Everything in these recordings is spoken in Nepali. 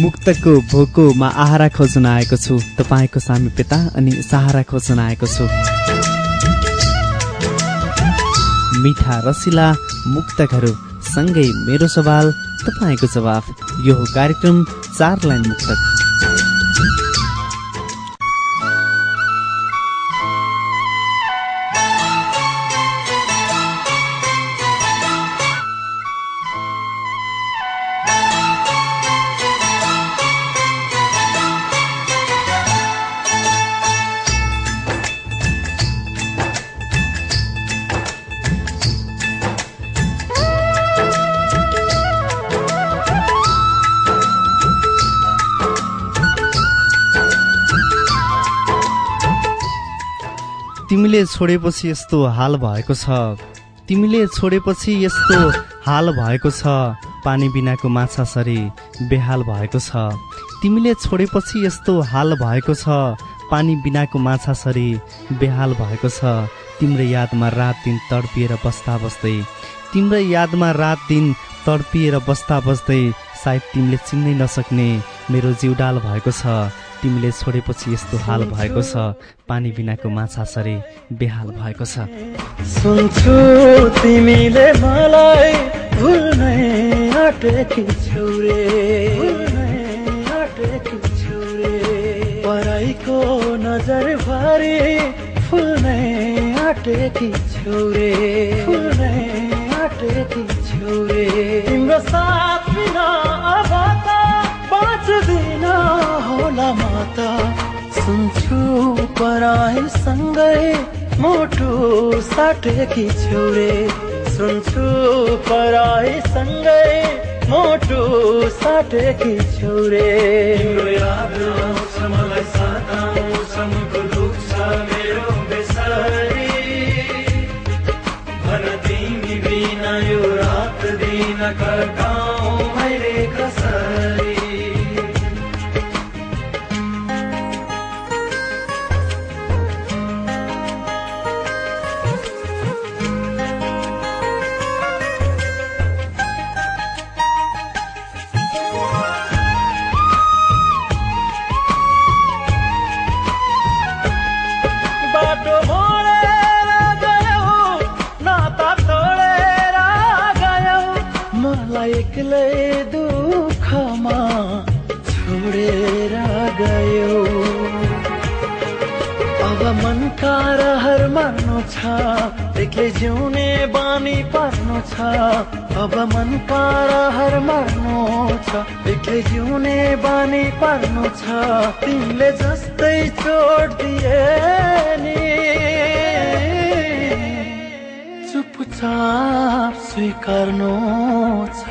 मुक्तको भोकोमा आहारा खोज्न आएको छु। तपाईँको सामिप्यता अनि सहारा खोज्न आएको छु। मिठा रसिला मुक्तकहरू सँगै मेरो सवाल तपाईँको जवाफ। यो कार्यक्रम चार लाइन मुक्तक। तिमीले छोडेपछि यस्तो हाल भएको छ। तिमीले छोडेपछि यस्तो हाल भएको छ। पानी बिनाको माछा सरी बेहाल भएको छ। तिमीले छोडेपछि यस्तो हाल भएको छ। पानी बिनाको माछा सरी बेहाल भएको छ। तिम्रो यादमा रात दिन तडपिएर बस्दा बस्दै तिम्रो यादमा रात दिन तडपिएर बस्दा बस्दै सायद तिमीले चिन्नै नसक्ने मेरो जिउडाल भएको छ। तिमीले छोडेपछि यस्तो हाल भएको छ। पानी बिनाको माछा सरी बेहाल भएको छ। सुन्छु तिमीले मलाई भुल्नै आँटेकी छौरे। पराईको नजर भारी फुल्नै आँटेकी छौरे। फुल्नै आँटेकी छौरे। तिम्रो साथ बिना माता सुन्छु पराईसँगै मोटो साटेकी छौरे सुन्छु पराईसँगै मोटो साटेकी याद आउँछ मलाई साताउँछको दुख्छ एक्लै जिउने बानी पर्नु छ। अब मन हर मर्नु छ एक्लै जिउने बानी पर्नु छ। तिमीले जस्तै छोड दिए नि स्वीकार्नु छ।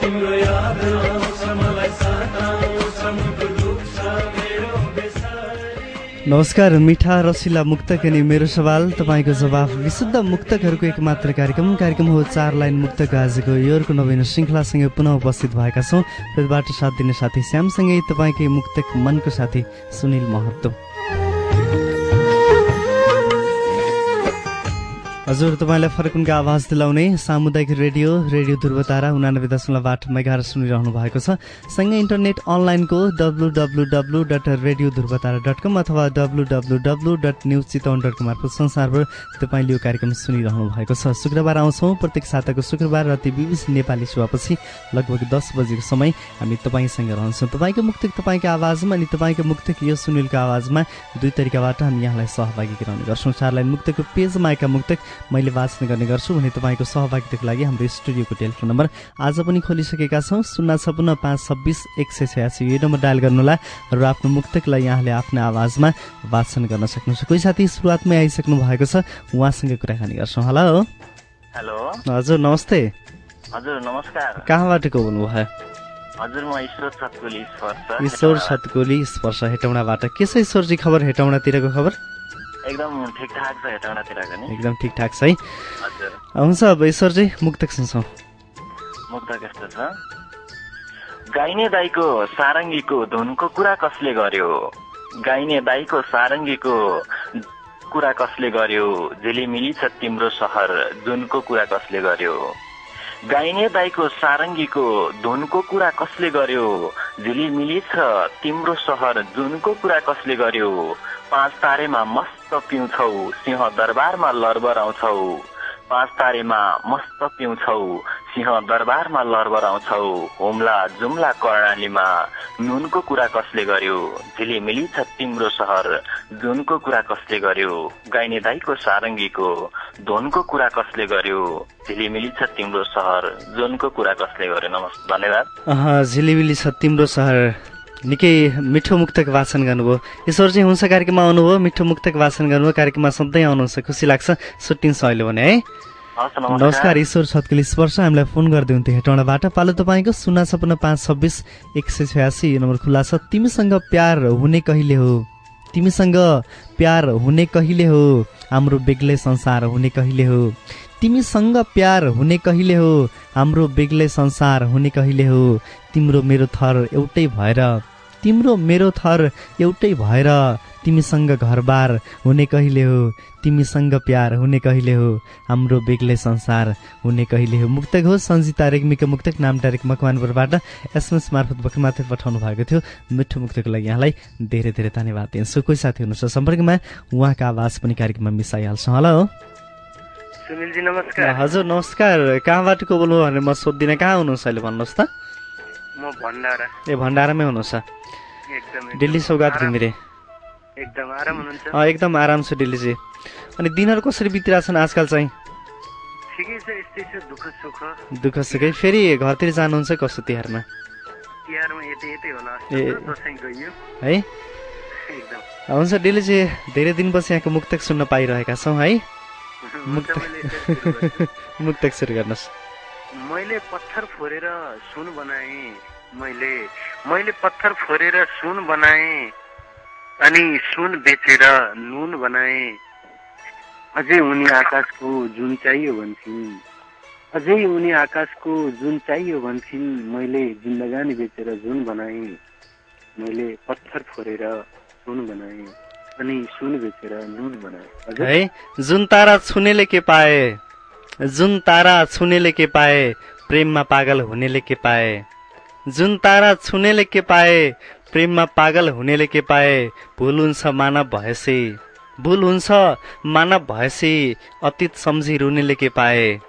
तिम्रो याद आउँछ मलाई साथ नमस्कार मिठा रसिला मुक्तक अनि मेरो सवाल तपाईँको जवाफ विशुद्ध मुक्तकहरूको एक मात्र कार्यक्रम कार्यक्रम हो चार लाइन मुक्तक। आजको योरको नवीन श्रृङ्खलासँगै पुनः उपस्थित भएका छौँ। त्यसबाट साथ दिने साथी श्यामसँगै तपाईँकै मुक्तक मनको साथी सुनिल महत्व हजुर तपाईँलाई फरकुनको आवाज दिलाउने सामुदायिक रेडियो रेडियो ध्रुवतारा उनानब्बे दशमलव आठ मेगाएर सुनिरहनु भएको छ। सँगै इन्टरनेट अनलाइनको W W W dot radio Dhruvatara dot com अथवा W W W dot news Chitwan dot com मार्फत संसारभर तपाईँले यो कार्यक्रम सुनिरहनु भएको छ। शुक्रबार आउँछौँ प्रत्येक साताको शुक्रबार राति बिबिसी नेपाली सेवापछि लगभग दस बजेको समय हामी तपाईँसँग रहन्छौँ। तपाईँको मुक्तक तपाईँको आवाजमा अनि तपाईँको मुक्तक यो सुनिलको आवाजमा दुई तरिकाबाट हामी यहाँलाई सहभागी गराउने गर्छौँ। चारलाई मुक्तको पेजमा आएका मुक्तक मैले वाचन गर्ने गर्छु भने तपाईँको सहभागिताको लागि हाम्रो स्टुडियोको टेलिफोन नम्बर आज पनि खोलिसकेका छौँ। शून्य छपन्न पाँच छब्बिस एक सय छयासी। यो नम्बर डायल गर्नुहोला र आफ्नो मुक्तकलाई यहाँले आफ्नो आवाजमा वाचन गर्न सक्नुहुन्छ। कोही साथी सुरुवातमै आइसक्नु भएको छ उहाँसँग कुराकानी गर्छौँ। हेलो। हेलो। हजुर नमस्ते। हजुर नमस्कार। कहाँबाट को बोल्नुभयो? हजुर म ईश्वर छतकोली स्पर्श ईश्वर छतकोली स्पर्श हेटौँडाबाट। के छ ईश्वरजी खबर हेटौँडातिरको खबर? एकदम ठिकठाक छ हेटौँडातिरको नि एकदम ठिकठाक छ है। हुन्छ अब ईश्वरजी मुक्तक सुन्छौँ मुक्त कस्तो छ। गाइने दाईको सारङ्गीको धुनको कुरा कसले गर्यो? गाइने दाईको सारङ्गीको कुरा कसले गर्यो? झिलिमिली छ तिम्रो सहर जुनको कुरा कसले गर्यो? गाइने दाईको सारङ्गीको धुनको कुरा कसले गर्यो? झिलिमिली छ तिम्रो सहर जुनको कुरा कसले गर्यो? पाँच तारेमा मस्त पिउँछौ सिंह दरबारमा लरबराउँछौ। पाँच तारेमा मस्त पिउँछौ सिंह दरबारमा लरबराउँछौ। हुम्ला जुम्ला कर्णालीमा नुनको कुरा कसले गर्यो? झिलिमिली छ तिम्रो सहर जुनको कुरा कसले गर्यो? गाइने दाईको सारङ्गीको धुनको कुरा कसले गर्यो? झिलिमिली छ तिम्रो सहर जुनको कुरा कसले गर्यो? नमस्ते धन्यवाद। झिलिमिली छ तिम्रो सहर निकै मिठो मुक्तक वाचन गर्नुभयो। ईश्वर चाहिँ हुन्छ कार्यक्रममा आउनुभयो मिठो मुक्तक वाचन गर्नुभयो कार्यक्रममा सधैँ आउनुहुन्छ। खुसी लाग्छ। सुटिन्छ अहिले भने है? नमस्कार। ईश्वर छत्केली स्पर्श। हामीलाई फोन गरिदियो हुन्थ्यो हेटौँडाबाट। पालो तपाईँको शून्य छपन्न पाँच छब्बिस एक सय छयासी नम्बर खुल्ला छ। तिमीसँग प्यार हुने कहिले हो? तिमीसँग प्यार हुने कहिले हो? हाम्रो बेग्लै संसार हुने कहिले हो? तिमीसँग प्यार हुने कहिले हो? हाम्रो बेग्लै संसार हुने कहिले हो? तिम्रो मेरो थर एउटै भएर तिम्रो मेरो थर एउटै भएर तिमीसँग घरबार हुने कहिले हो? तिमीसँग प्यार हुने कहिले हो? हाम्रो बेग्लै संसार हुने कहिले हो? मुक्तक हो सञ्जिता रेग्मीको मुक्तक नाम डाइरेक्ट मकवानपुरबाट एसएमएस मार्फत भर्खर पठाउनु भएको थियो। मिठो मुक्तको लागि यहाँलाई धेरै धेरै धन्यवाद दिन्छु। कोही साथी हुनुहुन्छ सम्पर्कमा? उहाँको आवाज पनि कार्यक्रममा मिसाइहाल्छौँ होला हो। सुनिलजी नमस्कार। हजुर नमस्कार। कहाँबाट को बोल्नु भनेर म सोध्दिनँ। कहाँ हुनुहुन्छ अहिले भन्नुहोस् त। म भण्डारा। ए भण्डारामै हुनुहुन्छ। एकदम दिल्ली सौगात घिमिरे। एकदम आराम छ दिल्लीजी। अनि दिनहरू कसरी बितिरहेछन् आजकल चाहिँ? दुःख सुख। फेरि घरतिर जानुहुन्छ कस्तो तिहारमा? है? हुन्छ डेलीजी धेरै दिनपछि यहाँको मुक्तक सुन्न पाइरहेका छौँ है। मुक्तक सुरु गर्नुहोस्। मैले पत्थर फोरेर सुन बनाए मैले। मैले पत्थर फोरेर सुन बनाए अनि सुन बेचेर नुन बनाए। अझै उनी आकाशको जुन चाहियो भन्छन्। अझै उनी आकाशको जुन चाहियो भन्छन्। मैले जिन्दगानी बेचेर जुन बनाए। मैले पत्थर फोरेर सुन बनाए। अनि सुन नुन? है जुन तारा छुनेले के पाए? जुन तारा छुनेले के पाए? प्रेममा पागल हुनेले के पाए? जुन तारा छुनेले के पाए? प्रेममा पागल हुनेले के पाए? भुल हुन्छ मानव भएसी भुल हुन्छ मानव भएसी अतीत सम्झी रुनेले के पाए?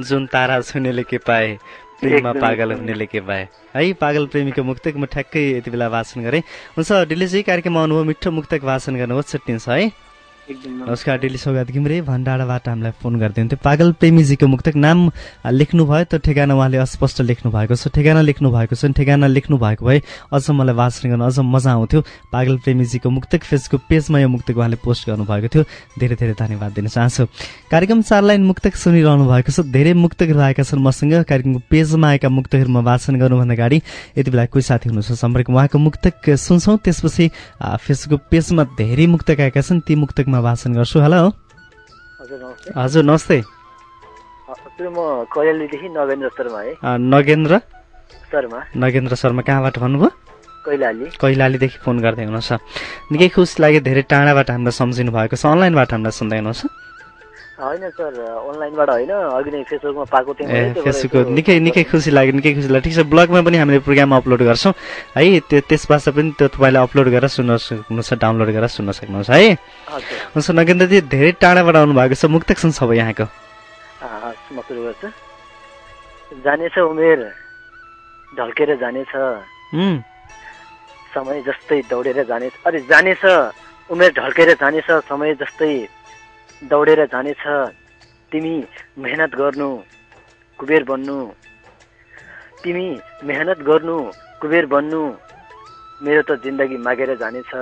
जुन तारा छुनेले के पाए? प्रेममा पागल। हुनेले के पाए है पागल प्रेमीको मुक्तक म ठ्याक्कै यति बेला वाचन गरेँ। हुन्छ डिलेजी कार्यक्रममा आउनुभयो मिठो मुक्तक वाचन गर्नुहोस् छुट्टिन्छ है। नमस्कार डेली सौगात घिम्रे भण्डाराबाट हामीलाई फोन गरिदिनुहुन्थ्यो पागल प्रेमीजीको मुक्तक नाम आ, लेख्नुभयो त ठेगाना उहाँले अस्पष्ट लेख्नु भएको छ। ठेगाना लेख्नु भएको छ ठेगाना लेख्नु भएको भए अझ मलाई वाचन गर्न अझ मजा आउँथ्यो। पागल प्रेमीजीको मुक्तक फेसबुक पेजमा यो मुक्तक उहाँले पोस्ट गर्नुभएको थियो। धेरै धेरै धन्यवाद दिन चाहन्छु। कार्यक्रम चार लाइन मुक्तक सुनिरहनु भएको छ। धेरै मुक्तक रहेका छन् मसँग। कार्यक्रमको पेजमा आएका मुक्तकहरूमा वाचन गर्नुभन्दा अगाडि यति बेला कोही साथी हुनुहुन्छ। सम्पर्क उहाँको मुक्तक सुन्छौँ। त्यसपछि फेसबुक पेजमा धेरै मुक्तक आएका छन्। ती मुक्तकमा वाचन गर्छु। हेलो हजुर नमस्ते। म कैलालीदेखि नगेन्द्र शर्मा है। नगेन्द्र? शर्मा। नगेन्द्र शर्मा कहाँबाट भन्नुभयो? कैलाली कैलालीदेखि फोन गर्दै हुनुहुन्छ। निकै खुसी लाग्यो धेरै टाढाबाट हामीलाई सम्झिनु भएको छ। अनलाइनबाट हामीलाई सुन्दै हुनुहुन्छ। होइन सर अनलाइनबाट होइन अघि नै फेसबुकमा पाएको थिएँ यसो- निकै निकै खुसी लाग्यो निकै खुसी लाग्यो। ठिक छ ब्लगमा पनि हामीले प्रोग्राम अपलोड गर्छौँ। है त्यो त्यसबाट पनि त्यो तपाईँले अपलोड गरेर सुन्न सक्नुहुन्छ डाउनलोड गरेर सुन्न सक्नुहुन्छ है। हुन्छ नगेन्द्रजी धेरै टाढाबाट आउनु भएको छ। मुक्तक सुन्छ भयो यहाँको। अँ, म सुरु गर्छु। जानेछ उमेर ढल्केर जानेछ। समय जस्तै दौडेर जानेछ। अरे जानेछ उमेर ढल्केर जानेछ। समय जस्तै दौडेर जानेछ। तिमी मेहनत गर्नु कुबेर बन्नु। तिमी मेहनत गर्नु कुबेर बन्नु। मेरो त जिन्दगी मागेर जानेछ।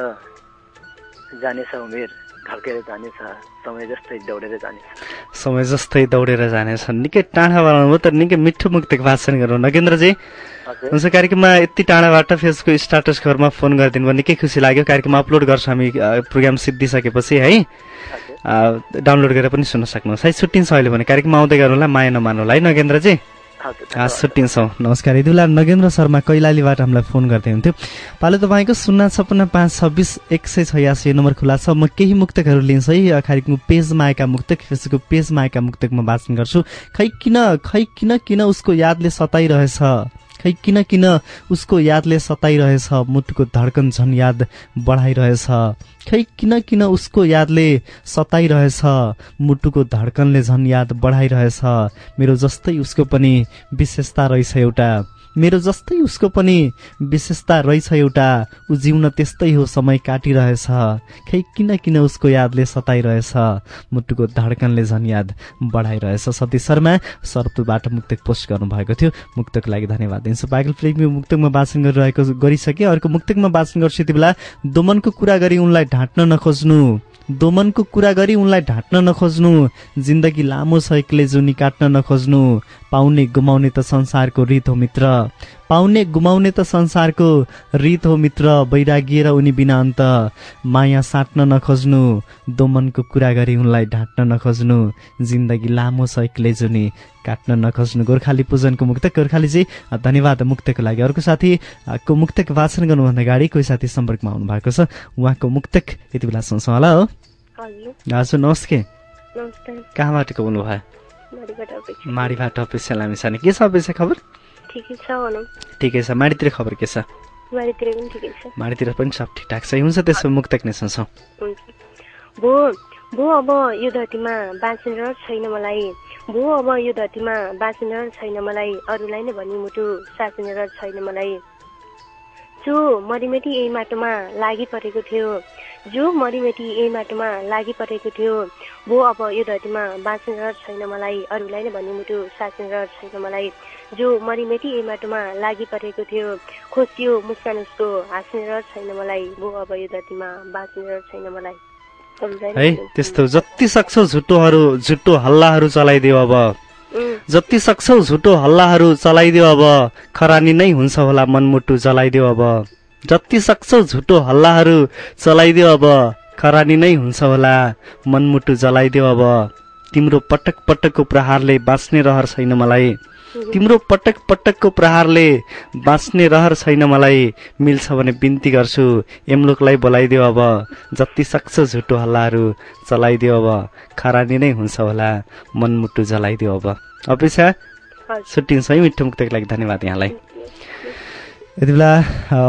जानेछ उमेर ढल्केर जानेछ। समय जस्तै दौडेर जानेछ। समय जस्तै दौडेर जानेछ। निकै टाढाबाट आउनुभयो तर निकै मिठो मुक्तक भाषण गर्नु नगेन्द्रजी हुन्छ कार्यक्रममा यति टाढाबाट फेसको स्टाटस घरमा फोन गरिदिनु भयो। निकै खुसी लाग्यो। कार्यक्रम अपलोड गर्छौँ हामी प्रोग्राम सिद्धिसकेपछि है? डाउनलोड गरेर पनि सुन्न सक्नुहोस्। है छुट्टिन्छ अहिले भने कार्यक्रम आउँदै गर्नुलाई माया नमान्नुलाई है नगेन्द्रजी। छुट्टिन्छौँ नमस्कार यति बेला नगेन्द्र शर्मा कैलालीबाट हामीलाई फोन गर्दै हुन्थ्यो पालो तपाईँको शून्य छपन्न पाँच छब्बिस एक सय छयासी यो नम्बर खुला छ। म केही मुक्तकहरू लिन्छु है। अखाडिको पेजमा आएका मुक्तक फेसबुकको पेजमा आएका मुक्तक म वाचन गर्छु। खै किन खै किन किन उसको यादले सताइरहेछ? खै किन किन उसको यादले सताइरहेछ मुटुको धड्कन झन् याद बढाइरहेछ। खै किन किन उसको यादले सताइरहेछ मुटुको धड्कनले झन् याद बढाइरहेछ। मेरो जस्तै उसको पनि विशेषता रहेछ एउटा। मेरो जस्तै उसको पनि विशेषता रहेछ एउटा। ऊ जिउन त्यस्तै हो समय काटिरहेछ। खै किन किन उसको यादले सताइरहेछ? मुटुको धड्कनले झन् याद बढाइरहेछ। सतीश शर्मा सरपुलबाट मुक्तक पोस्ट गर्नुभएको थियो। मुक्तको लागि धन्यवाद दिन्छु। पागल प्रेमी मुक्तकमा वाचन गरिरहेको गरिसके अर्को मुक्तकमा वाचन गर्छु यति बेला। दोमनको कुरा गरी उनलाई ढाँट्न नखोज्नु। दोमनको कुरा गरी उनलाई ढाँट्न नखोज्नु जिन्दगी लामो छ जुनी काट्न नखोज्नु पाउने गुमाउने त संसारको रित हो मित्र। पाउने गुमाउने त संसारको रित हो मित्र। वैरागी र उनी बिना अन्त माया साट्न नखोज्नु दोमनको कुरा गरी उनलाई ढाँट्न नखोज्नु जिन्दगी लामो छ एक्लै जुनी काट्न नखोज्नु। गोर्खाली पूजनको मुक्तक गोर्खाली चाहिँ धन्यवाद मुक्तको लागि। अर्को साथीको मुक्तक वाचन गर्नुभन्दा अगाडि कोही साथी सम्पर्कमा आउनु भएको छ उहाँको मुक्तक यति बेला सुन्छौँ। होला हो। हजुर नमस्ते। कहाँबाट बोल्नु भयो मरिबाट अपेक्षा। माडीबाट अफिसियल लामी सानी के छ अफिसियल खबर? ठिकै छ भनौँ। ठिकै छ माडीतिर खबर के छ? बारीतिर पनि ठिकै छ। माडीतिर पनि सब ठिकठाक छ। हुन्छ त्यसो मुक्तक नै सुन्छौँ हुन्छ। भो भो अब यो धरतीमा बाँच्ने रहर छैन मलाई। भो अब यो धरतीमा बाँच्ने रहर छैन मलाई। अरूलाई नै भनी मुटु साँच्ने रहर छैन मलाई। जो मरिमेटी यही माटोमा लागि परेको थियो जो मरिमेटी यही माटोमा लागि परेको थियो भो अब यो धरतीमा बाँच्ने रहर छैन मलाई अरूलाई नै भनी मुटु साँच्ने रहर छैन मलाई। जो मरिमेटी यही माटोमा लागि परेको थियो खोसियो मुस्कान उसको हाँस्ने रहर छैन मलाई भो अब यो धरतीमा बाँच्ने रहर छैन मलाई। है त्यस्तो जति सक्छौ झुटोहरू झुटो हल्लाहरू चलाइदियो अब। जति सक्छौ झुटो हल्लाहरू चलाइदियो अब। खरानी नै हुन्छ होला मनमुटु जलाइदियो अब। जति सक्छौ झुटो हल्लाहरू चलाइदियो अब। खरानी नै हुन्छ होला मनमुटु जलाइदियो अब। तिम्रो पटक पटकको प्रहारले बाँच्ने रहर छैन मलाई। तिम्रो पटक पटकको प्रहारले बाँच्ने रहर छैन मलाई। मिल्छ भने बिन्ती गर्छु। एमलोकलाई बोलाइदियो अब। जति सक्छ झुटो हल्लाहरू चलाइदियो अब। खरानी नै हुन्छ होला। मनमुटु जलाइदियो अब। अपेक्षा। छुट्टिन्छ है मिठो मुक्तको लागि धन्यवाद यहाँलाई। यति बेला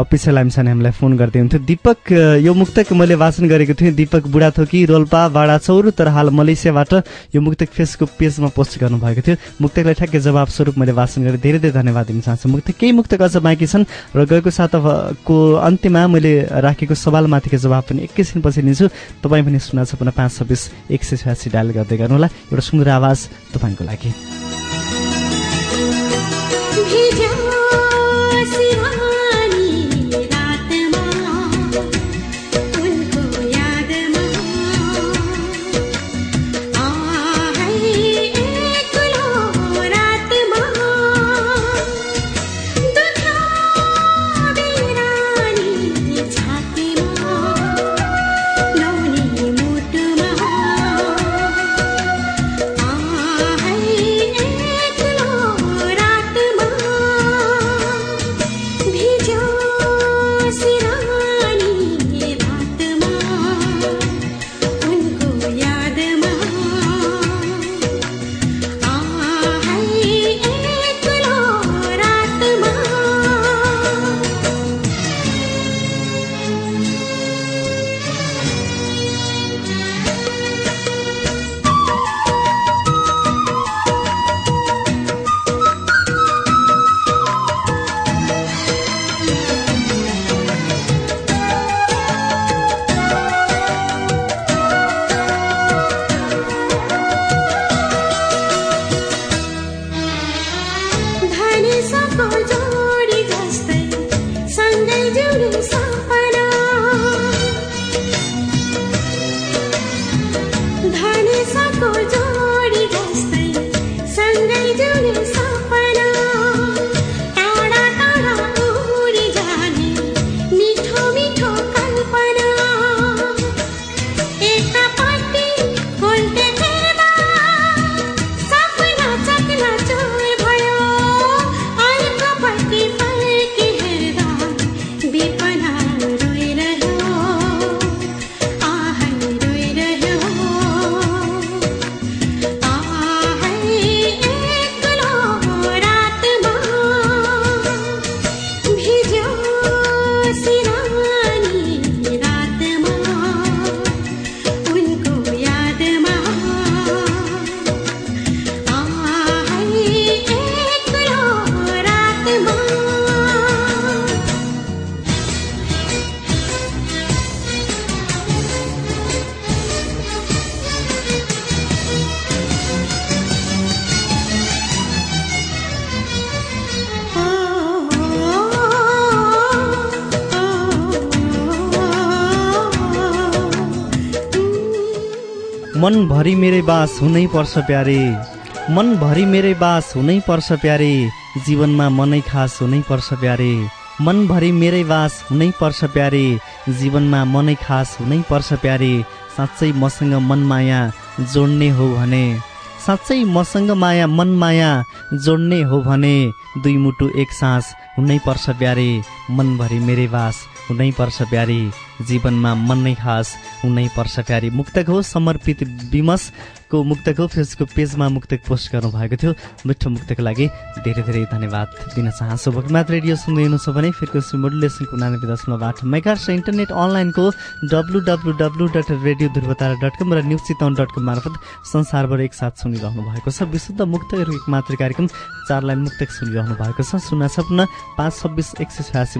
अफिसियल लामिसाने हामीलाई फोन गर्दै हुन्थ्यो दिपक यो मुक्तक मैले वाचन गरेको थिएँ। दिपक बुढाथोकी रोल्पा बाडा चौर तर हाल मलेसियाबाट यो मुक्तक फेसबुक पेजमा पोस्ट गर्नुभएको थियो। मुक्तकलाई ठ्याक्कै जवाब स्वरूप मैले वाचन गरेँ। धेरै धेरै धन्यवाद दिन चाहन्छु। मुक्तक केही मुक्तक अझ बाँकी छन्? र गएको साताको अन्त्यमा मैले राखेको सवालमाथिको जवाब पनि एकैछिनपछि लिन्छु। तपाईँ पनि सुना छपन्न पाँच छब्बिस एक सय छयासी डायल गर्दै गर्नुहोला। एउटा सुन्दर आवाज तपाईँको लागि। मनभरि मेरै बास हुनै पर्छ प्यारे। मनभरि मेरै बास हुनै पर्छ प्यारे। जीवनमा मनै खास हुनै पर्छ प्यारे। मनभरि मेरै बास हुनै पर्छ प्यारे। जीवनमा मनै खास हुनै पर्छ प्यारे। साँच्चै मसँग मनमाया जोड्ने हो भने। साँच्चै मसँग माया मनमाया जोड्ने हो भने। दुई मुटु एक सास हुनै पर्छ प्यारे। मनभरि मेरै बास हुनै पर्छ प्यारे। जीवनमा मन नै खास हुनै पर्छ प्यारे। मुक्तक हो समर्पित विमसको मुक्तक हो फेसबुक पेजमा मुक्तक पोस्ट गर्नुभएको थियो। मिठो मुक्तको लागि धेरै धेरै धन्यवाद दिन चाहन्छु। भक्तिमात रेडियो सुन्दै हुनुहुन्छ भने फ्रिक्वेन्सी मोडुलेसनको उनानब्बे दशमलव आठ मेगार्स इन्टरनेट अनलाइनको W W W dot radio Dhruvatara dot com र न्युज चितवन डट कम मार्फत संसारभर एकसाथ सुनिरहनु भएको छ। विशुद्ध मुक्तहरू एक मात्र कार्यक्रम चार लाइन मुक्तक सुनिरहनु भएको छ। शून्य छपन्न पाँच छब्बिस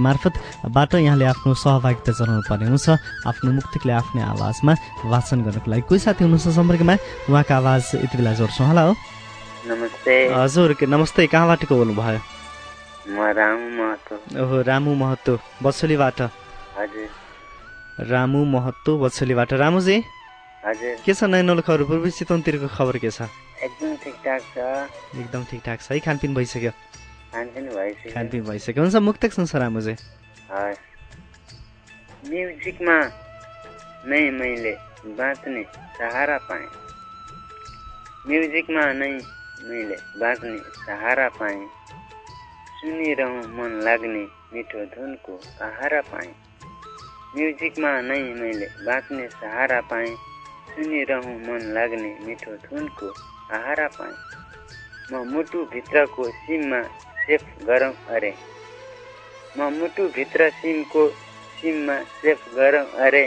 मार्फतबाट यहाँले आफ्नो सहभागिता जनाउनु पर्ने हुन्छ। आफ्नो मुक्तकले आफ्नै आवाजमा वाचन गर्नको लागि। कोही साथी हुनुहुन्छ सम्पर्कमा? उहाँको आवाज यति बेला जोड्छौँ। होला। हो नमस्ते। हजुर के नमस्ते। कहाँबाट को बोल्नुभयो? म रामु महतो। ओहो रामु महतो। बछोलीबाट रामु महतो बछोलीबाट रामुजी? के छ नयाँ नौलो खबर पूर्वी चितवनतिरको खबर के छ? एकदम ठिकठाक छ। एकदम ठिकठाक छ। है खानपिन भइसक्यो। खानपिन भइसक्यो हुन्छ मुक्तक सुन्छ रामुजी म्युजिकमा नै मैले बाँच्ने सहारा पाएँ म्युजिकमा नै मैले बाँच्ने सहारा पाएँ सुनिरहँ मन लाग्ने मिठो धुनको आहारा पाएँ म्युजिकमा नै मैले बाँच्ने सहारा पाएँ सुनिरहँ मन लाग्ने मिठो धुनको आहारा पाएँ म मुटुभित्रको सिममा सेफ गरौँ अरे। म मुटुभित्र सिमको सिममा सेफ गरौँ अरे।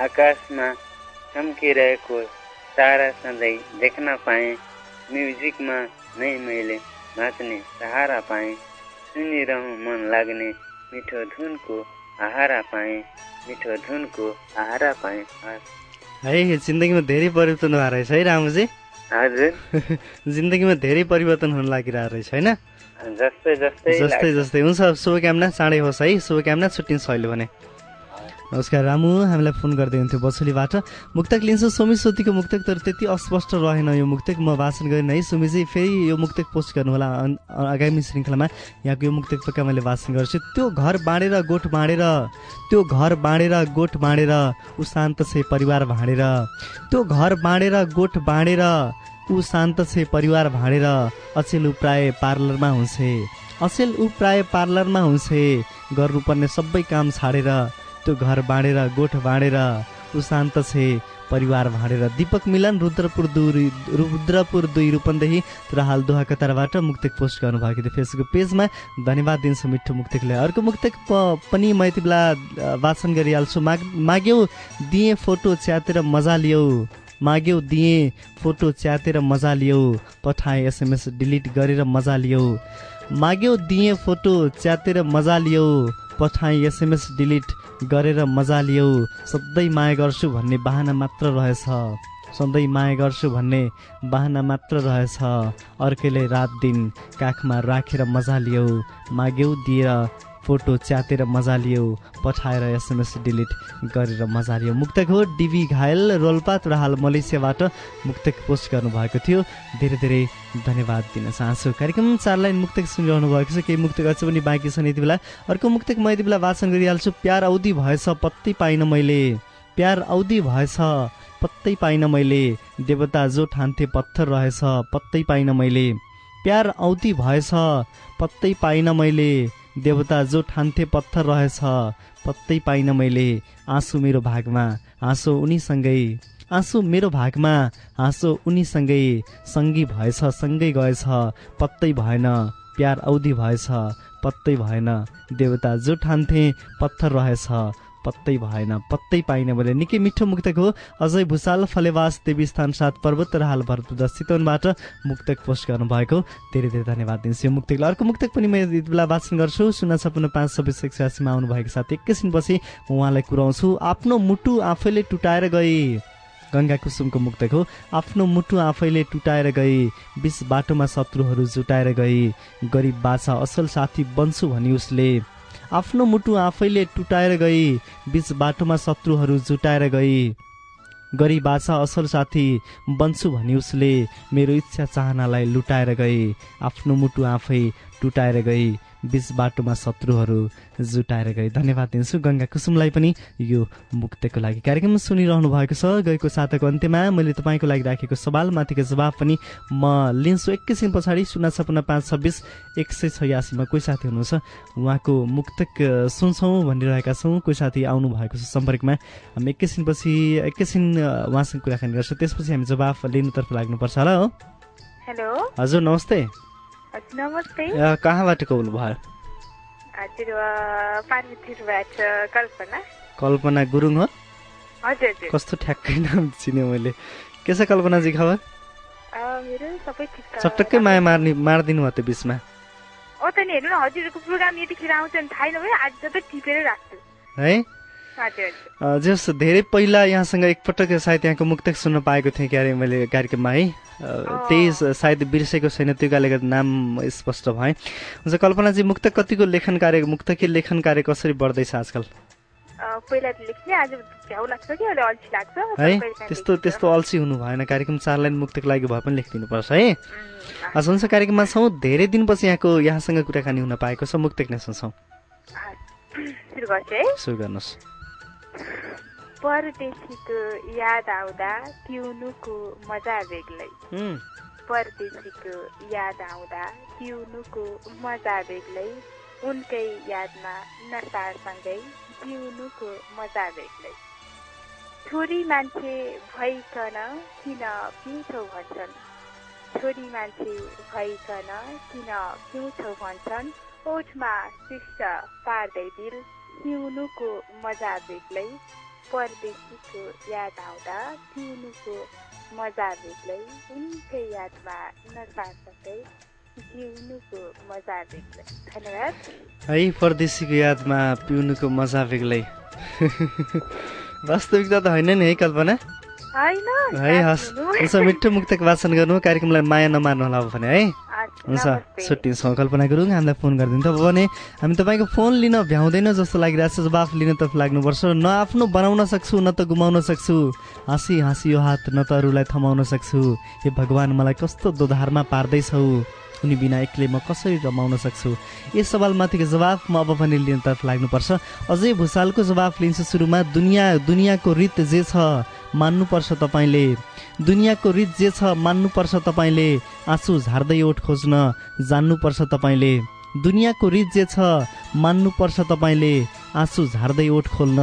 आकाशमा चम्किरहेको तारा सधैँ देख्न पाएँ। म्युजिकमा नै मैले बाँच्ने सहारा पाएँ। सुनिरहँ मन लाग्ने मिठो धुनको आहारा पाएँ। मिठो धुनको आहारा पाएँ। है जिन्दगीमा धेरै परिवर्तन भएर रहेछ है रामुजी। जिन्दगीमा धेरै परिवर्तन हुन लागिरहेको रहेछ होइन? जस्तै जस्तै जस्तै लाग्छ। जस्तै हुन्छ। शुभकामना चाँडै होस् है। शुभकामना छुट्टिन्छ अहिले भने। नमस्कार रामु हामीलाई फोन गर्दै हुन्थ्यो बसुलीबाट। मुक्तक लिन्छु सोमी सोतीको मुक्तक तर त्यति अस्पष्ट रहेन यो मुक्तक। म भाषण गरिनँ है सोमीजी फेरि यो मुक्तक पोस्ट गर्नुहोला आगामी श्रृङ्खलामा। यहाँको यो मुक्तक पक्का मैले भाषण गर्छु। त्यो घर बाँडेर गोठ बाँडेर त्यो घर बाँडेर गोठ बाँडेर ऊ शान्त छ परिवार भाँडेर। त्यो घर बाँडेर गोठ बाँडेर ऊ शान्त छ परिवार भाँडेर। अचेल ऊ प्राय पार्लरमा हुन्छे। अचेल ऊ प्राय पार्लरमा हुन्छे। गर्नुपर्ने सबै काम छाडेर त्यो घर बाँडेर गोठ बाँडेर ऊ शान्त छे परिवार भाँडेर। दीपक मिलन रुद्रपुर दुई रुद्रपुर दुई रूपन्देही तर हाल दोहा कतारबाट मुक्तक पोस्ट गर्नुभएको थियो फेसबुक पेजमा। धन्यवाद दिन्छु मिठो मुक्तकलाई। अर्को मुक्तक पनि म यति बेला वाचन गरिहाल्छु। माग माग्यौ दिएँ फोटो च्यातेर मजा लियौ। माग्यौ दिएँ फोटो च्यातेर मजा लियौ। पठाएँ एसएमएस डिलिट गरेर मजा लियौ। माग्यौ दिएँ फोटो च्यातेर मजा लियौ। पठाएँ एसएमएस डिलिट गरेर मजा लियौ। सधैँ माया गर्छु भन्ने बाहना मात्र रहेछ। सधैँ माया गर्छु भन्ने बाहना मात्र रहेछ। अर्कैले रात दिन काखमा राखेर मजा लियौ। माग्यौ दिएर फोटो च्यातेर मजा लियौ पठाएर एसएमएस डिलिट गरेर मजा लियो। मुक्तक हो डिबी घायल रोल्पा हाल मलेसियाबाट मुक्तक पोस्ट गर्नुभएको थियो। धेरै धेरै धन्यवाद दिन चाहन्छु। कार्यक्रम चार लाइन मुक्तक सुनिरहनु भएको छ। केही मुक्तक अझ पनि बाँकी छन् यति बेला। अर्को मुक्तक म यति बेला वाचन गरिहाल्छु। प्यार औधी भएछ पत्तै पाइनँ मैले। प्यार औधी भएछ पत्तै पाइनँ मैले। देवता जो ठान्थे पत्थर रहेछ पत्तै पाइनँ मैले। प्यार औधी भएछ पत्तै पाइनँ मैले। देवता जो ठान्थे पत्थर रहेछ पत्तै पाइनँ मैले। आँसु मेरो भागमा हाँसो उनीसँगै। आँसु मेरो भागमा हाँसो उनीसँगै। सँगै भएछ सँगै गएछ पत्तै भएन प्यार औधी भएछ पत्तै भएन। देवता जो ठान्थे पत्थर रहेछ पत्तै भएन पत्तै पाइन भने निकै मिठो मुक्तक हो। अझै भूषाल फलेवास देवी स्थान सात पर्वत र हाल भरतपुर चितवनबाट मुक्तक पोस्ट गर्नुभएको। धेरै धेरै धन्यवाद दिन्छु यो मुक्तकलाई। अर्को मुक्तक पनि म यति बेला वाचन गर्छु। शून्य छपन्न पाँच छब्बिस एक आउनुभएको साथ एकैछिनपछि म उहाँलाई कुराउँछु। आफ्नो मुटु आफैले टुटाएर गए गङ्गा कुसुमको मुक्तक हो। आफ्नो मुटु आफैले टुटाएर गए बिच बाटोमा शत्रुहरू जुटाएर गए गरिब बाछा असल साथी बन्छु भनी उसले। आफ्नो मुटु आफैले टुटाएर गए बिच बाटोमा शत्रुहरू जुटाएर गए गरी बाछा असल साथी बन्छु भनी उसले मेरो इच्छा चाहनालाई लुटाएर गए आफ्नो मुटु आफै टुटाएर गए बिच बाटोमा शत्रुहरू जुटाएर गए। धन्यवाद दिन्छु गङ्गा कुसुमलाई पनि यो मुक्तको लागि। कार्यक्रम सुनिरहनु भएको छ। गएको साताको अन्त्यमा मैले तपाईँको लागि राखेको सवालमाथिको जवाब पनि म लिन्छु। एकैछिन पछाडि शून्य छपन्न पाँच छब्बिस एक सय छयासीमा कोही साथी हुनुहुन्छ? उहाँको मुक्तक सुन्छौँ भनिरहेका छौँ। कोही साथी आउनु भएको छ सम्पर्कमा। हामी एकैछिनपछि एकैछिन उहाँसँग कुराकानी गर्छौँ। त्यसपछि हामी जवाफ लिनुतर्फ लाग्नुपर्छ होला हो। हेलो। हजुर नमस्ते। नमस्ते। कहाँबाट कौल भयो? कल्पना। कल्पना गुरुङ हो हजुर। कस्तो ठ्याक्कै नाम चिने मैले। के छ कल्पनाजी खबर? सबै चटक्कै माया मार्ने मारिदिनु भयो त्यो बिचमा। ओ त नि हेर्नु न हजुरको प्रोग्राम यतिखेर आउँछ भने थाहै नभए आज जति टिपेर राख्छु। है? जस धेरै पहिला यहाँसँग एकपटक सायद यहाँको मुक्तक सुन्न पाएको थिएँ क्यारे मैले कार्यक्रममा है। त्यही सायद बिर्सेको छैन त्यो कारणले गर्दा नाम स्पष्ट भए। हुन्छ कल्पनाजी मुक्तक कतिको लेखन कार्य मुक्तकी लेखन कार्य कसरी बढ्दैछ आजकल? पहिला लेख्ने आज लाग्छ कि अहिले अल्छी लाग्छ। है त्यस्तो। त्यस्तो अल्छी हुनु भएन कार्यक्रम चार लाइन मुक्तको लागि भए पनि लेखिदिनुपर्छ है। आज हुन्छ कार्यक्रममा छौँ धेरै दिनपछि यहाँको यहाँसँग कुराकानी हुन पाएको छ है। सुरु गर्नुहोस्। परदेशीको याद आउँदा पिउनुको मजा बेग्लै। परदेशीको याद आउँदा पिउनुको मजा बेग्लै। उनकै यादमा नसारसँगै जिउनुको मजा बेग्लै। छोरी मान्छे भइकन किन पिउँछौ भन्छन्? छोरी मान्छे भइकन किन पिउँछौ भन्छन्? ओठमा शिष्ट पार्दै दिल पिउनुको मजा बेग्लै परदेशीको याद आउँदा पिउनुको मजा बेग्लै उनकै यादमा नसासँगै जिउनुको मजा बेग्लै धन्यवाद। है परदेशीको यादमा पिउनुको मजा बेग्लै वास्तविकता त होइन नि है कल्पना? है हस् हुन्छ मिठो मुक्तक वाचन गर्नु कार्यक्रमलाई माया नमार्नु होला भने है। हुन्छ। छुट्टिन्छौँ कल्पना गुरुङ हामीलाई फोन गरिदिनु अब भने हामी तपाईँको फोन लिन भ्याउँदैन जस्तो लागिरहेको छ जवाफ लिनतर्फ लाग्नुपर्छ। न आफ्नो बनाउन सक्छु न त गुमाउन सक्छु। हाँसी हाँसी यो हात न त अरूलाई थमाउन सक्छु। हे भगवान् मलाई कस्तो दोधारमा पार्दैछौ। उनी बिना एक्लै म कसरी रमाउन सक्छु? यस सवालमाथिको जवाफ म अब पनि लिनतर्फ लाग्नुपर्छ। अझै भुषालको जवाफ लिन्छु सुरुमा दुनियाँ दुनियाँको रित जे छ मान्नुपर्छ तपाईँले। दुनियाँको रित जे छ मान्नुपर्छ तपाईँले। आँसु झार्दै ओठ खोज्न जान्नुपर्छ तपाईँले। दुनियाँको रित जे छ मान्नुपर्छ तपाईँले। आँसु झार्दै ओठ खोल्न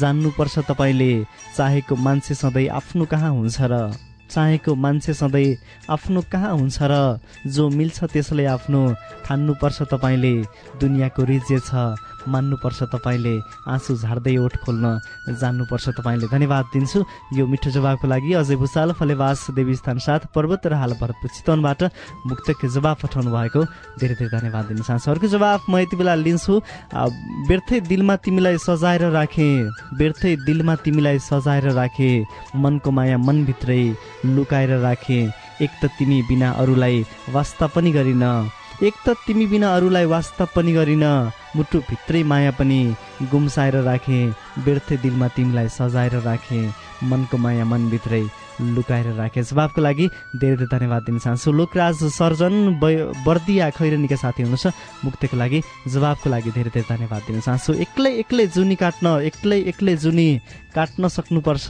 जान्नुपर्छ तपाईँले। चाहेको मान्छे सधैँ आफ्नो कहाँ हुन्छ र? चाहेको मान्छे सधैँ आफ्नो कहाँ हुन्छ र? जो मिल्छ त्यसले आफ्नो। ठान्नुपर्छ तपाईँले। दुनियाँको रित जे छ मान्नुपर्छ तपाईँले आँसु झार्दै ओठ खोल्न जान्नुपर्छ तपाईँले। धन्यवाद दिन्छु। यो मिठो जवाबको लागि अजय भूषाल फलेवास देवी स्थान साथ पर्वत र हाल भरतपुर चितवनबाट मुक्तक जवाब पठाउनु भएको। धेरै धेरै धन्यवाद दिन चाहन्छु। अर्को जवाब म यति बेला लिन्छु। व्यर्थै दिलमा तिमीलाई सजाएर राखेँ व्यर्थै दिलमा तिमीलाई सजाएर राखेँ मनको माया मनभित्रै लुकाएर राखेँ। एक त तिमी बिना अरूलाई वास्ता पनि गरिन। एक त तिमी बिना अरूलाई वास्ता पनि गरिन। मुटु भित्रै माया पनि गुम्साएर राखेँ। व्यर्थै दिलमा तिमीलाई सजाएर राखेँ। मनको माया मनभित्रै लुकाएर राखेँ। जवाबको लागि धेरै धेरै धन्यवाद दिन चाहन्छु। लोकराज सर्जन बर्दिया खैरनीका साथी हुनुहुन्छ। मुक्तिको लागि जवाबको लागि धेरै धेरै धन्यवाद दिन चाहन्छु। एक्लै एक्लै जुनी काट्न एक्लै एक्लै जुनी काट्न सक्नुपर्छ।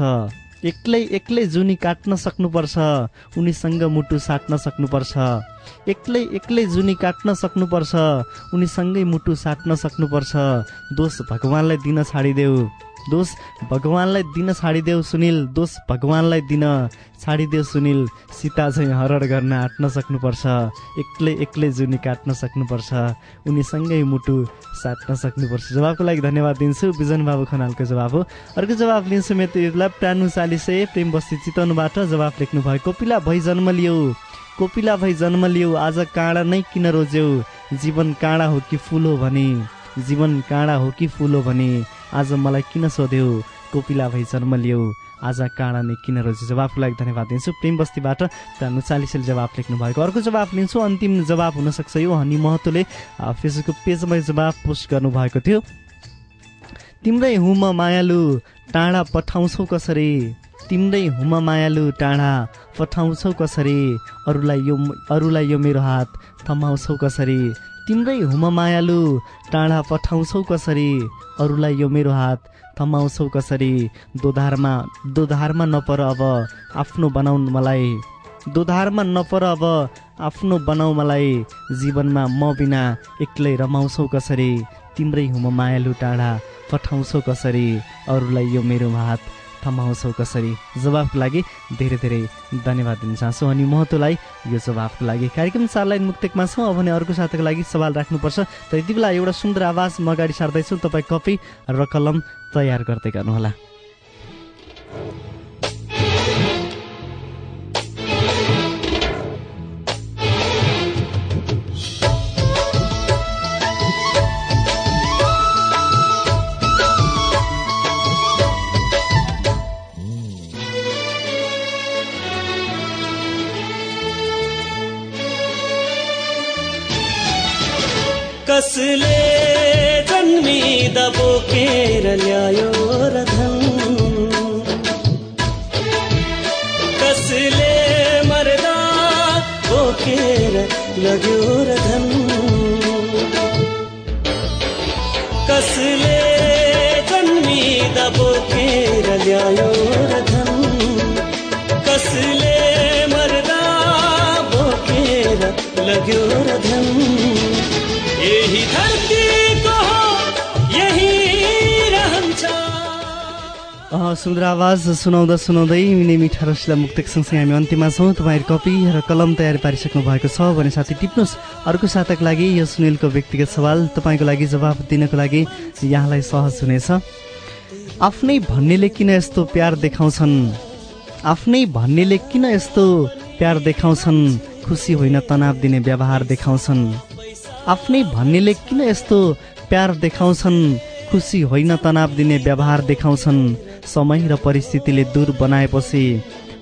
एक्लै एक्लै जुनी काट्न सक्नुपर्छ। उनीसँग मुटु साट्न सक्नुपर्छ। एक्लै एक्लै जुनी काट्न सक्नुपर्छ। उनीसँगै मुटु साट्न सक्नुपर्छ। दोष भगवान्लाई दिन छाडिदेऊ। दोष भगवान्लाई दिन छाडिदेऊ सुनिल दोष भगवान्लाई दिन छाडिदेऊ सुनिल। सीता चाहिँ हरण गर्न आँट्न सक्नुपर्छ एक्लै एक्लै जुनी काट्न सक्नुपर्छ उनीसँगै मुटु साट्न सक्नुपर्छ। जवाबको लागि धन्यवाद दिन्छु बिजन बाबु खनालको जवाब हो। अर्को जवाब लिन्छु बेला प्राणु चालिसे प्रेम बस्ती चितवनबाट जवाब लेख्नुभयो कोपिला भई जन्म लियो कोपिला भई जन्म लियो आज काँडा नै किन रोज्यौ? जीवन काँडा हो कि फुल हो भने। जीवन काँडा हो कि फुल हो भने आज मलाई किन सोध्यौ? कोपिला भई जन्म लियो। आज काँडा नै किन रोज्यौ? जवाबको लागि धन्यवाद दिन्छु। प्रेम बस्तीबाट प्राणु चालिसले जवाब लेख्नु भएको अर्को जवाब लिन्छु। अन्तिम जवाब हुनसक्छ यो। हनी महतोले आ, फेसबुक पेजमा यो जवाब पोस्ट गर्नुभएको थियो। तिम्रै हुँ म मायालु टाढा पठाउँछौ कसरी? तिम्रै हुम मायालु टाढा पठाउँछौ कसरी? अरूलाई यो अरूलाई यो मेरो हात थमाउँछौ कसरी? तिम्रै हुम मायालु टाढा पठाउँछौ कसरी? अरूलाई यो मेरो हात थमाउँछौ कसरी? दोधारमा दोधारमा नपर अब आफ्नो बनाउन मलाई। दोधारमा नपर अब आफ्नो बनाऊ मलाई। जीवनमा म बिना एक्लै रमाउँछौ कसरी? तिम्रै हुम मायालु टाढा पठाउँछौ कसरी? अरूलाई यो मेरो हात थमाउँछौ कसरी जवाफको लागि धेरै धेरै धन्यवाद दिन चाहन्छु। अनि महत्त्वलाई यो जवाफको लागि कार्यक्रम चार लाइन मुक्तकमा छौँ। अब भने अर्को साथीको लागि सवाल राख्नुपर्छ। त यति बेला एउटा सुन्दर आवाज म अगाडि सार्दैछु। तपाईँ कपी र कलम तयार गर्दै गर्नुहोला। सुन्दर आवाज सुनाउँदा सुनाउँदै मिने मिठा रसिला मुक्तक सँगसँगै हामी अन्त्यमा छौँ। तपाईँहरू कपी र कलम तयार पारिसक्नु भएको छ भने साथी टिप्नुहोस् अर्को साताको लागि यो सुनिलको व्यक्तिगत सवाल तपाईँको लागि जवाफ दिनको लागि यहाँलाई सहज हुनेछ। आफ्नै भन्नेले किन यस्तो प्यार देखाउँछन्? आफ्नै भन्नेले किन यस्तो प्यार देखाउँछन्? खुसी होइन तनाव दिने व्यवहार देखाउँछन्। आफ्नै भन्नेले किन यस्तो प्यार देखाउँछन्? खुसी होइन तनाव दिने व्यवहार देखाउँछन्। समय र परिस्थितिले दूर बनाएपछि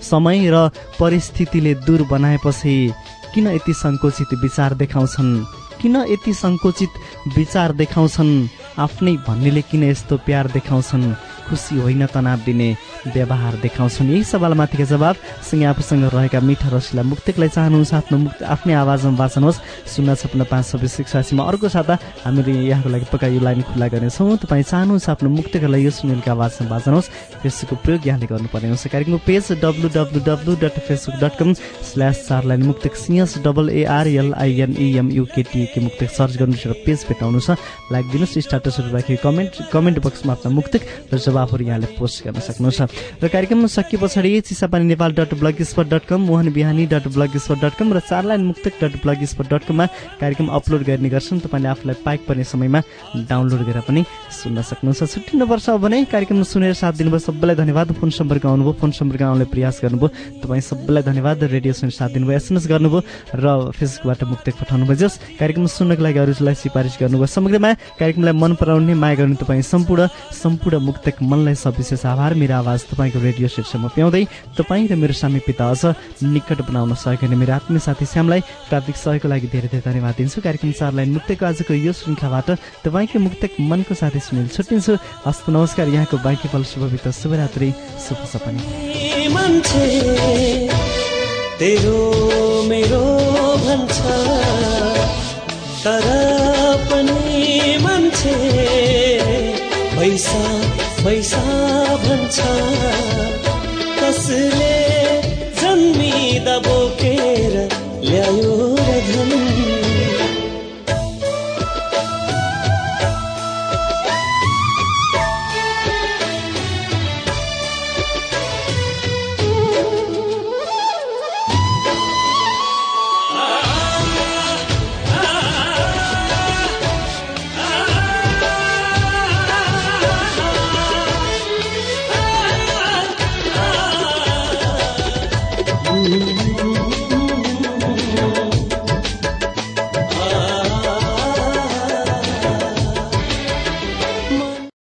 समय र परिस्थितिले दूर बनाएपछि किन यति सङ्कुचित विचार देखाउँछन्? किन यति सङ्कुचित विचार देखाउँछन्? आफ्नै भन्नेले किन यस्तो प्यार देखाउँछन्? खुसी होइन तनाव दिने व्यवहार देखाउँछन्। यही सवालमाथिका जवाब सँगै आफूसँग रहेका मिठा रसिला मुक्तकलाई चाहनुहुन्छ आफ्नो मुक्त आफ्नै आवाजमा बाँच्नुहोस्। शून्य छपन्न पाँच छब्बिस सिक्सासीमा अर्को साता हामीले यहाँको लागि पक्का यो लाइन खुल्ला गर्नेछौँ। तपाईँ चाहनुहुन्छ आफ्नो मुक्तकलाई यो सुनिलको आवाजमा बाँच्नुहोस्। फेसबुकको प्रयोग यहाँले गर्नुपर्ने हुन्छ। कार्यक्रमको page W W W dot Facebook dot com slash चार लाइन मुक्तक सिएस डबल एआरएलआइएनइएमयुकेटिके मुक्तक सर्च गर्नुहोस् र पेज भेटाउनु छ लाइक दिनुहोस् स्टाटसहरू राखी कमेन्ट कमेन्ट बक्समा आफ्नो मुक्तक र जवाफहरू यहाँले पोस्ट गर्न सक्नुहुन्छ। र कार्यक्रम सकिए पछाडि Chisapani Nepal dot blogspot dot com Mohan Bihani dot blogspot dot com र चार लाइन मुक्तक डट ब्लग स्पट डट कममा कार्यक्रम अपलोड गर्ने गर्छन्। तपाईँले आफूलाई पाइक पर्ने समयमा डाउनलोड गरेर पनि सुन्न सक्नुहुन्छ। छुट्टिनुपर्छ अब भने कार्यक्रम सुनेर साथ दिनुभयो। सबैलाई धन्यवाद। फोन सम्पर्क आउनुभयो। फोन सम्पर्क आउने प्रयास गर्नुभयो। तपाईँ सबैलाई धन्यवाद। रेडियो सुनेर साथ दिनुभयो। एसएमएस गर्नुभयो र फेसबुकबाट मुक्तक पठाउनु भयो जस कार्यक्रम सुन्नको लागि अरूलाई सिफारिस गर्नुभयो। समग्रमा कार्यक्रमलाई मन पराउने माया गर्ने तपाईँ सम्पूर्ण सम्पूर्ण मुक्तक मनलाई सविशेष आभार। मेरो आवाज तपाईँको रेडियो शीर्षमा प्याउँदै तपाईँ र मेरो सामी पिता अझ निकट बनाउन गर्ने मेरो आत्मीय साथी श्यामलाई प्राविधिक सहयोगको लागि धेरै धेरै धन्यवाद दिन्छु। कार्यक्रम लाइन मुक्तको आजको यो श्रृङ्खलाबाट तपाईँको मुक्तक मनको साथी सुनिल छुट्टिन्छु। हस्त नमस्कार यहाँको बाँकी फल शुभवित शुभरात्रि शुभ सपना। तेरो मेरो भन्छ। तर पनि मान्छे पैसा भन्छ कसले